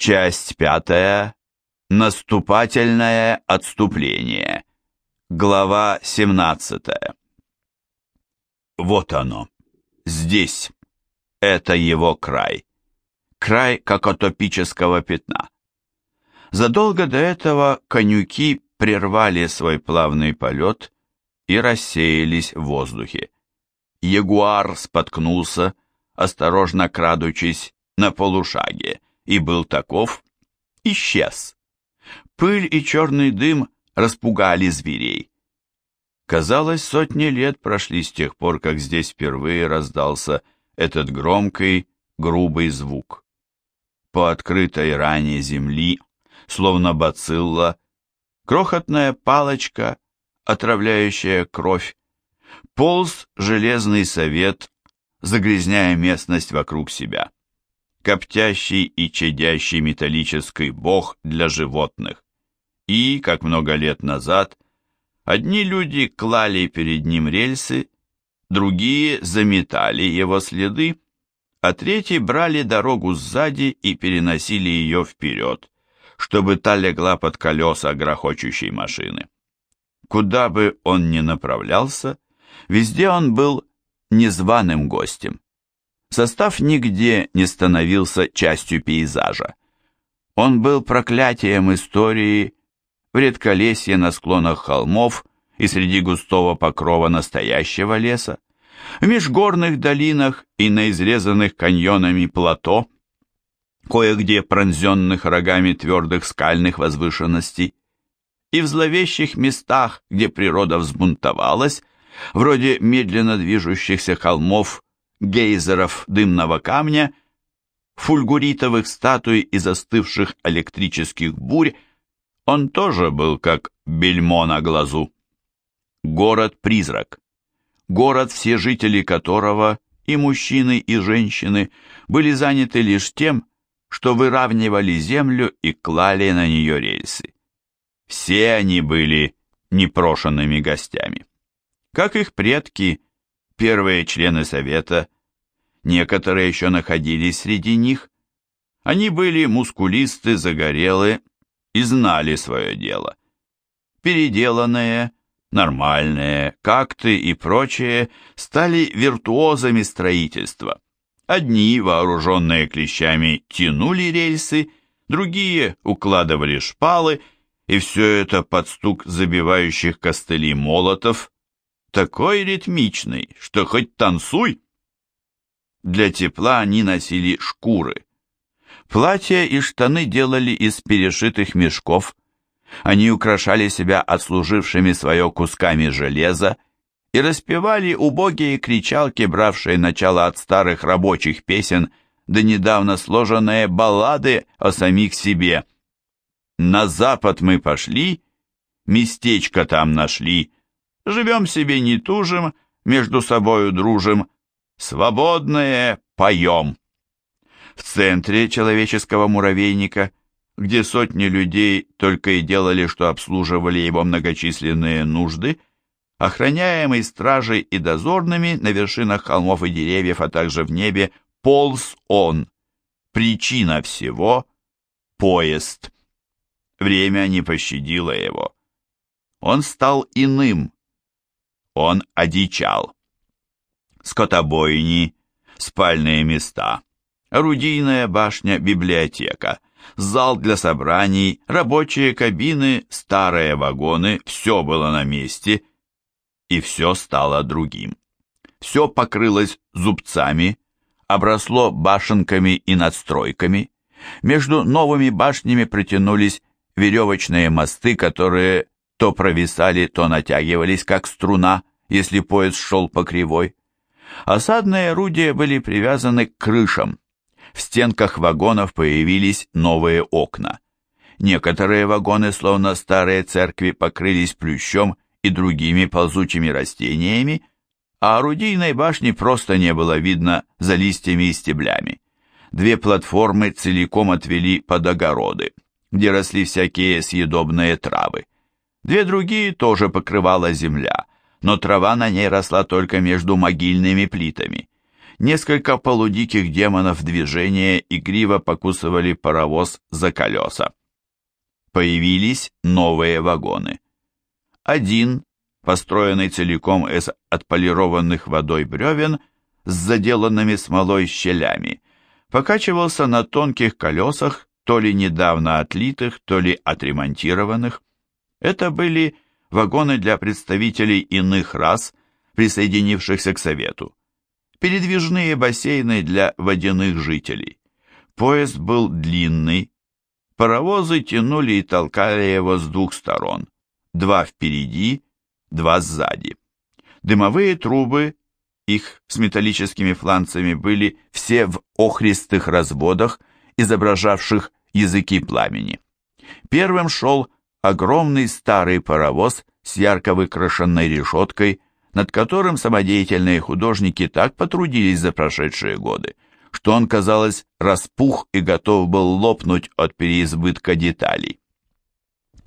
Часть пятая. Наступательное отступление. Глава 17. Вот оно. Здесь. Это его край. Край какотопического пятна. Задолго до этого конюки прервали свой плавный полет и рассеялись в воздухе. Ягуар споткнулся, осторожно крадучись на полушаге, и был таков, исчез. Пыль и черный дым распугали зверей. Казалось, сотни лет прошли с тех пор, как здесь впервые раздался этот громкий, грубый звук. По открытой ране земли, словно бацилла, крохотная палочка, отравляющая кровь, полз железный совет, загрязняя местность вокруг себя коптящий и чадящий металлический бог для животных. И, как много лет назад, одни люди клали перед ним рельсы, другие заметали его следы, а третьи брали дорогу сзади и переносили ее вперед, чтобы та легла под колеса грохочущей машины. Куда бы он ни направлялся, везде он был незваным гостем. Состав нигде не становился частью пейзажа. Он был проклятием истории в редколесье на склонах холмов и среди густого покрова настоящего леса, в межгорных долинах и на изрезанных каньонами плато, кое-где пронзенных рогами твердых скальных возвышенностей, и в зловещих местах, где природа взбунтовалась, вроде медленно движущихся холмов гейзеров дымного камня, фульгуритовых статуй и застывших электрических бурь, он тоже был как бельмо на глазу. Город-призрак. Город, все жители которого, и мужчины, и женщины, были заняты лишь тем, что выравнивали землю и клали на нее рельсы. Все они были непрошенными гостями. Как их предки, первые члены Совета, некоторые еще находились среди них. Они были мускулисты, загорелые и знали свое дело. Переделанные, нормальные, какты и прочие стали виртуозами строительства. Одни, вооруженные клещами, тянули рельсы, другие укладывали шпалы, и все это под стук забивающих костыли молотов, такой ритмичный, что хоть танцуй. Для тепла они носили шкуры. Платья и штаны делали из перешитых мешков. Они украшали себя отслужившими свое кусками железа и распевали убогие кричалки, бравшие начало от старых рабочих песен, да недавно сложенные баллады о самих себе. «На запад мы пошли, местечко там нашли», Живем себе не тужим, между собою дружим, свободное поем. В центре человеческого муравейника, где сотни людей только и делали, что обслуживали его многочисленные нужды, охраняемый стражей и дозорными на вершинах холмов и деревьев, а также в небе, полз он. Причина всего — поезд. Время не пощадило его. Он стал иным, он одичал. Скотобойни, спальные места, орудийная башня, библиотека, зал для собраний, рабочие кабины, старые вагоны, все было на месте, и все стало другим. Все покрылось зубцами, обросло башенками и надстройками. Между новыми башнями протянулись веревочные мосты, которые то провисали, то натягивались, как струна, если поезд шел по кривой. Осадные орудия были привязаны к крышам. В стенках вагонов появились новые окна. Некоторые вагоны, словно старые церкви, покрылись плющом и другими ползучими растениями, а орудийной башни просто не было видно за листьями и стеблями. Две платформы целиком отвели под огороды, где росли всякие съедобные травы. Две другие тоже покрывала земля, но трава на ней росла только между могильными плитами. Несколько полудиких демонов движения игриво покусывали паровоз за колеса. Появились новые вагоны. Один, построенный целиком из отполированных водой бревен с заделанными смолой щелями, покачивался на тонких колесах, то ли недавно отлитых, то ли отремонтированных. Это были вагоны для представителей иных рас, присоединившихся к Совету. Передвижные бассейны для водяных жителей. Поезд был длинный. Паровозы тянули и толкали его с двух сторон. Два впереди, два сзади. Дымовые трубы, их с металлическими фланцами, были все в охристых разводах, изображавших языки пламени. Первым шел огромный старый паровоз с ярко выкрашенной решеткой, над которым самодеятельные художники так потрудились за прошедшие годы, что он, казалось, распух и готов был лопнуть от переизбытка деталей.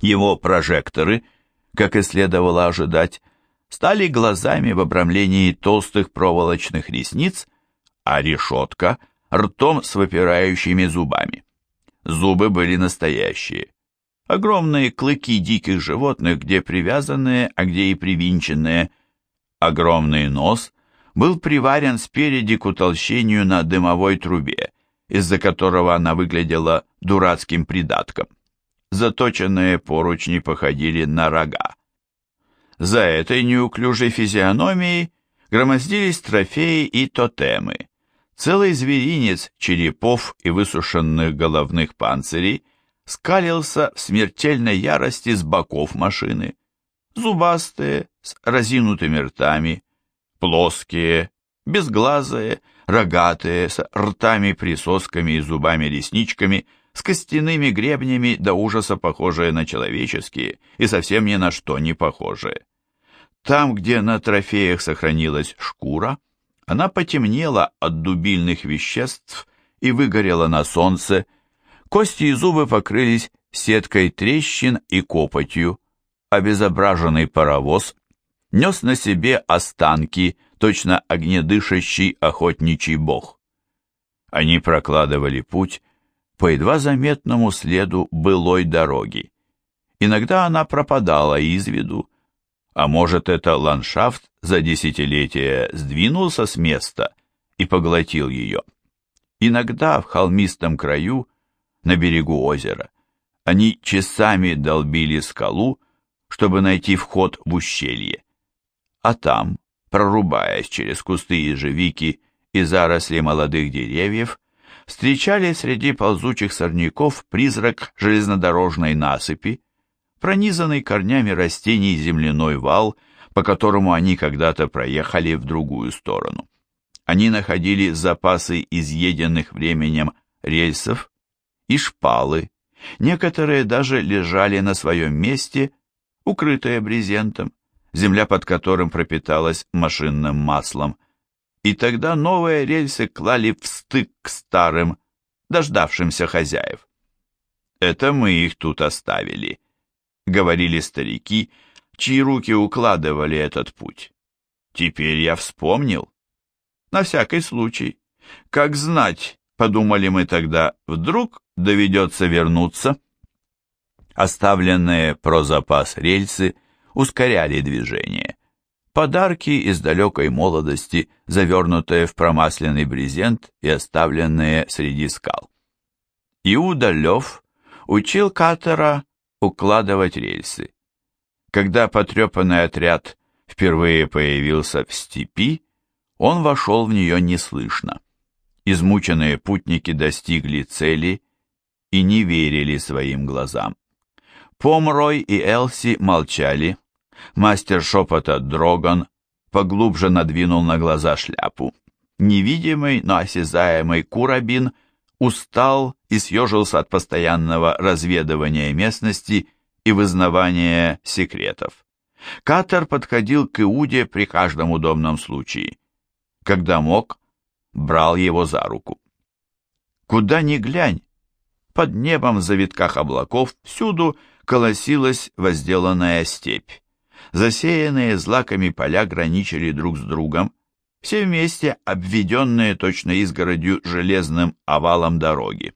Его прожекторы, как и следовало ожидать, стали глазами в обрамлении толстых проволочных ресниц, а решетка — ртом с выпирающими зубами. Зубы были настоящие. Огромные клыки диких животных, где привязанные, а где и привинченные. Огромный нос был приварен спереди к утолщению на дымовой трубе, из-за которого она выглядела дурацким придатком. Заточенные поручни походили на рога. За этой неуклюжей физиономией громоздились трофеи и тотемы. Целый зверинец черепов и высушенных головных панцирей скалился в смертельной ярости с боков машины. Зубастые, с разинутыми ртами, плоские, безглазые, рогатые, с ртами-присосками и зубами-ресничками, с костяными гребнями до ужаса похожие на человеческие и совсем ни на что не похожие. Там, где на трофеях сохранилась шкура, она потемнела от дубильных веществ и выгорела на солнце, кости и зубы покрылись сеткой трещин и копотью, обезображенный паровоз нес на себе останки, точно огнедышащий охотничий бог. Они прокладывали путь по едва заметному следу былой дороги. Иногда она пропадала из виду, а может, это ландшафт за десятилетия сдвинулся с места и поглотил ее. Иногда в холмистом краю, на берегу озера, они часами долбили скалу, чтобы найти вход в ущелье. А там, прорубаясь через кусты ежевики и заросли молодых деревьев, встречали среди ползучих сорняков призрак железнодорожной насыпи, пронизанный корнями растений земляной вал, по которому они когда-то проехали в другую сторону. Они находили запасы изъеденных временем рельсов и шпалы, некоторые даже лежали на своем месте, укрытые брезентом, земля под которым пропиталась машинным маслом, и тогда новые рельсы клали в стык к старым, дождавшимся хозяев. Это мы их тут оставили, говорили старики, чьи руки укладывали этот путь. Теперь я вспомнил. На всякий случай. Как знать, подумали мы тогда, вдруг доведется вернуться. Оставленные про запас рельсы ускоряли движение. Подарки из далекой молодости, завернутые в промасленный брезент и оставленные среди скал. Иуда Лев учил Катера укладывать рельсы. Когда потрепанный отряд впервые появился в степи, он вошел в нее неслышно. Измученные путники достигли цели и не верили своим глазам. Помрой и Элси молчали. Мастер шепота Дроган поглубже надвинул на глаза шляпу. Невидимый, но осязаемый Курабин устал и съежился от постоянного разведывания местности и вызнавания секретов. Катер подходил к Иуде при каждом удобном случае. Когда мог, брал его за руку. Куда ни глянь, под небом в завитках облаков всюду колосилась возделанная степь. Засеянные злаками поля граничили друг с другом, все вместе обведенные точно изгородью железным овалом дороги.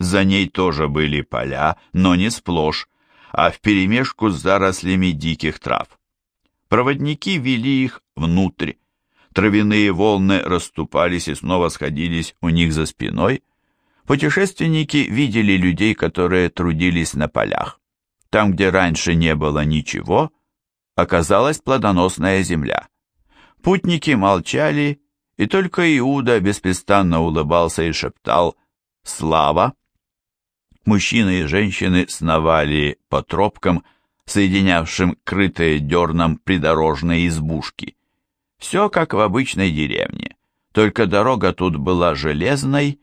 За ней тоже были поля, но не сплошь, а вперемешку с зарослями диких трав. Проводники вели их внутрь. Травяные волны расступались и снова сходились у них за спиной. Путешественники видели людей, которые трудились на полях. Там, где раньше не было ничего, оказалась плодоносная земля. Путники молчали, и только Иуда беспрестанно улыбался и шептал «Слава!». Мужчины и женщины сновали по тропкам, соединявшим крытые дерном придорожные избушки. Все как в обычной деревне, только дорога тут была железной,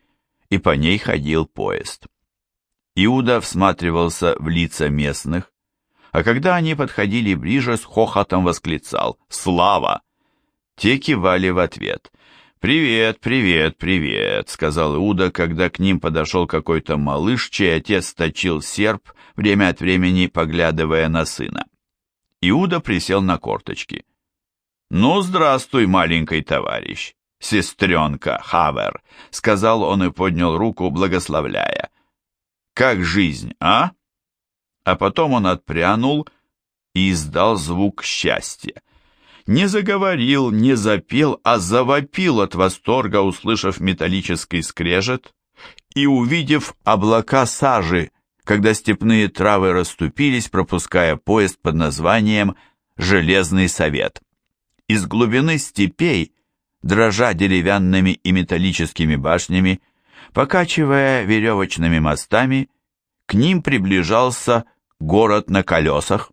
и по ней ходил поезд. Иуда всматривался в лица местных, а когда они подходили ближе, с хохотом восклицал «Слава!». Те кивали в ответ. «Привет, привет, привет», — сказал Иуда, когда к ним подошел какой-то малыш, чей отец точил серп, время от времени поглядывая на сына. Иуда присел на корточки. «Ну, здравствуй, маленький товарищ, сестренка Хавер», — сказал он и поднял руку, благословляя. «Как жизнь, а?» А потом он отпрянул и издал звук счастья не заговорил, не запел, а завопил от восторга, услышав металлический скрежет и увидев облака сажи, когда степные травы расступились, пропуская поезд под названием «Железный совет». Из глубины степей, дрожа деревянными и металлическими башнями, покачивая веревочными мостами, к ним приближался город на колесах.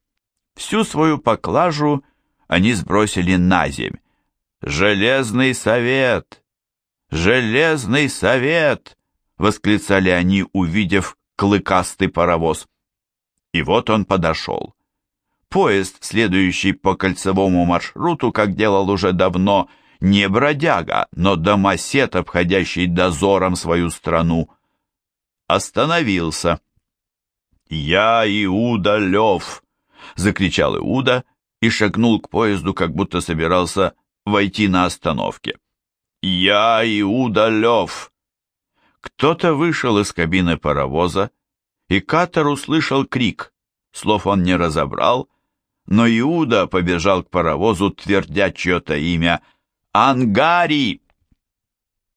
Всю свою поклажу – они сбросили на земь. «Железный совет! Железный совет!» — восклицали они, увидев клыкастый паровоз. И вот он подошел. Поезд, следующий по кольцевому маршруту, как делал уже давно, не бродяга, но домосед, обходящий дозором свою страну. Остановился. «Я Иуда Лев!» — закричал Иуда — и шагнул к поезду, как будто собирался войти на остановке. «Я Иуда Лев!» Кто-то вышел из кабины паровоза, и Катер услышал крик. Слов он не разобрал, но Иуда побежал к паровозу, твердя чье-то имя «Ангари!»